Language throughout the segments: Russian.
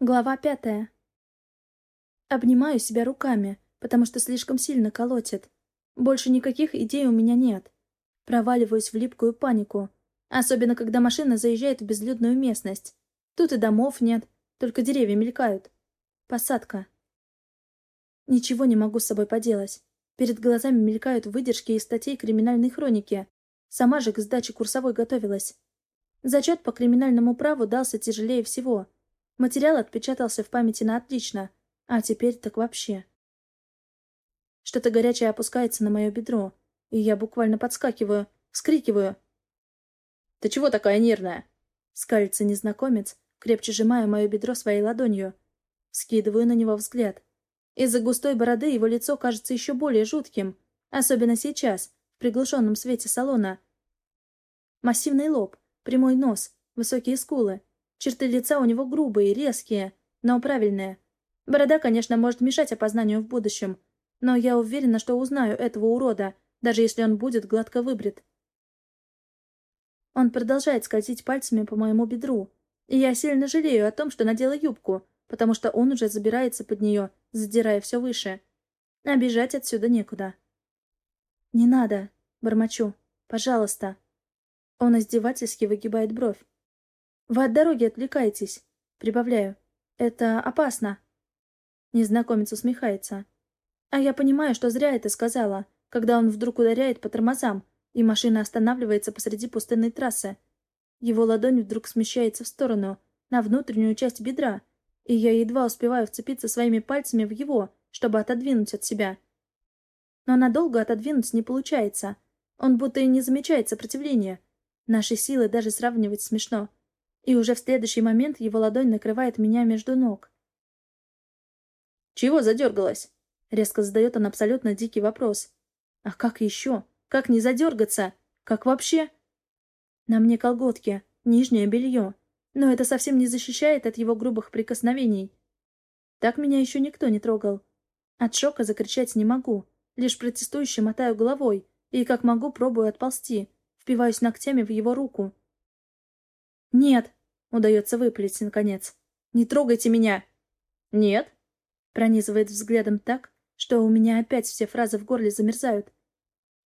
Глава пятая. Обнимаю себя руками, потому что слишком сильно колотит. Больше никаких идей у меня нет. Проваливаюсь в липкую панику. Особенно, когда машина заезжает в безлюдную местность. Тут и домов нет, только деревья мелькают. Посадка. Ничего не могу с собой поделать. Перед глазами мелькают выдержки из статей криминальной хроники. Сама же к сдаче курсовой готовилась. Зачет по криминальному праву дался тяжелее всего — Материал отпечатался в памяти на отлично, а теперь так вообще. Что-то горячее опускается на мое бедро, и я буквально подскакиваю, вскрикиваю. «Ты чего такая нервная?» Скалится незнакомец, крепче сжимая мое бедро своей ладонью. Скидываю на него взгляд. Из-за густой бороды его лицо кажется еще более жутким, особенно сейчас, в приглушенном свете салона. Массивный лоб, прямой нос, высокие скулы, Черты лица у него грубые, резкие, но правильные. Борода, конечно, может мешать опознанию в будущем, но я уверена, что узнаю этого урода, даже если он будет гладко выбрит. Он продолжает скользить пальцами по моему бедру, и я сильно жалею о том, что надела юбку, потому что он уже забирается под нее, задирая все выше. Бежать отсюда некуда. «Не надо», — бормочу. «Пожалуйста». Он издевательски выгибает бровь. «Вы от дороги отвлекаетесь», — прибавляю. «Это опасно». Незнакомец усмехается. А я понимаю, что зря это сказала, когда он вдруг ударяет по тормозам, и машина останавливается посреди пустынной трассы. Его ладонь вдруг смещается в сторону, на внутреннюю часть бедра, и я едва успеваю вцепиться своими пальцами в его, чтобы отодвинуть от себя. Но надолго отодвинуть не получается. Он будто и не замечает сопротивления. Наши силы даже сравнивать смешно и уже в следующий момент его ладонь накрывает меня между ног. «Чего задергалась?» — резко задает он абсолютно дикий вопрос. «А как еще? Как не задергаться? Как вообще?» «На мне колготки, нижнее белье, но это совсем не защищает от его грубых прикосновений. Так меня еще никто не трогал. От шока закричать не могу, лишь протестующе мотаю головой и, как могу, пробую отползти, впиваюсь ногтями в его руку. «Нет!» Удается выпалить, наконец. «Не трогайте меня!» «Нет?» Пронизывает взглядом так, что у меня опять все фразы в горле замерзают.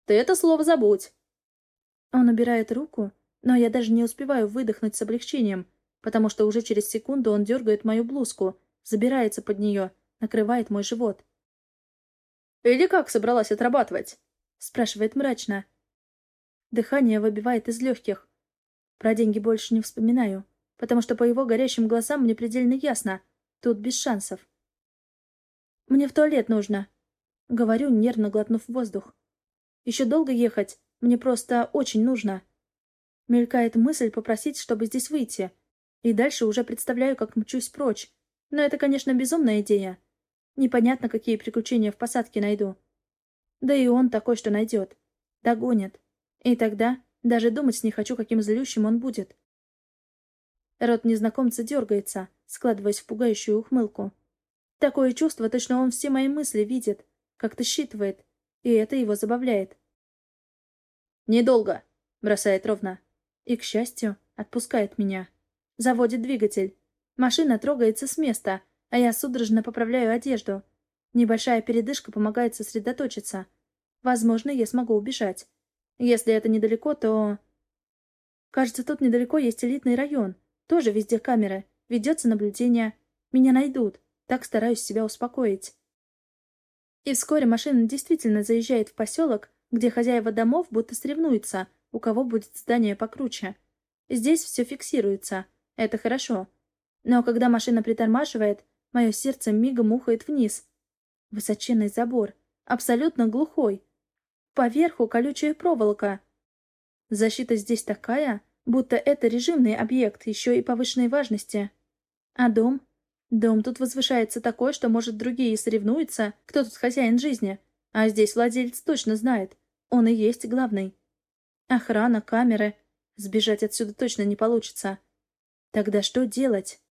«Ты это слово забудь!» Он убирает руку, но я даже не успеваю выдохнуть с облегчением, потому что уже через секунду он дергает мою блузку, забирается под нее, накрывает мой живот. «Или как собралась отрабатывать?» спрашивает мрачно. Дыхание выбивает из легких. Про деньги больше не вспоминаю потому что по его горящим глазам мне предельно ясно. Тут без шансов. «Мне в туалет нужно», — говорю, нервно глотнув воздух. «Еще долго ехать? Мне просто очень нужно». Мелькает мысль попросить, чтобы здесь выйти. И дальше уже представляю, как мчусь прочь. Но это, конечно, безумная идея. Непонятно, какие приключения в посадке найду. Да и он такой, что найдет. Догонит. И тогда даже думать не хочу, каким злющим он будет. Рот незнакомца дергается, складываясь в пугающую ухмылку. Такое чувство, точно он все мои мысли видит, как-то считывает, и это его забавляет. «Недолго», — бросает ровно. И, к счастью, отпускает меня. Заводит двигатель. Машина трогается с места, а я судорожно поправляю одежду. Небольшая передышка помогает сосредоточиться. Возможно, я смогу убежать. Если это недалеко, то... Кажется, тут недалеко есть элитный район — тоже везде камеры. Ведется наблюдение. Меня найдут. Так стараюсь себя успокоить. И вскоре машина действительно заезжает в поселок, где хозяева домов будто соревнуются, у кого будет здание покруче. Здесь все фиксируется. Это хорошо. Но когда машина притормаживает, мое сердце мигом ухает вниз. Высоченный забор. Абсолютно глухой. Поверху колючая проволока. Защита здесь такая, Будто это режимный объект, еще и повышенной важности. А дом? Дом тут возвышается такой, что, может, другие соревнуются, кто тут хозяин жизни. А здесь владелец точно знает. Он и есть главный. Охрана, камеры. Сбежать отсюда точно не получится. Тогда что делать?